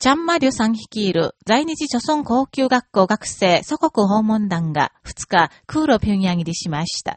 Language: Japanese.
チャンマリュさん率いる在日諸村高級学校学生祖国訪問団が2日、空路平壌入りしました。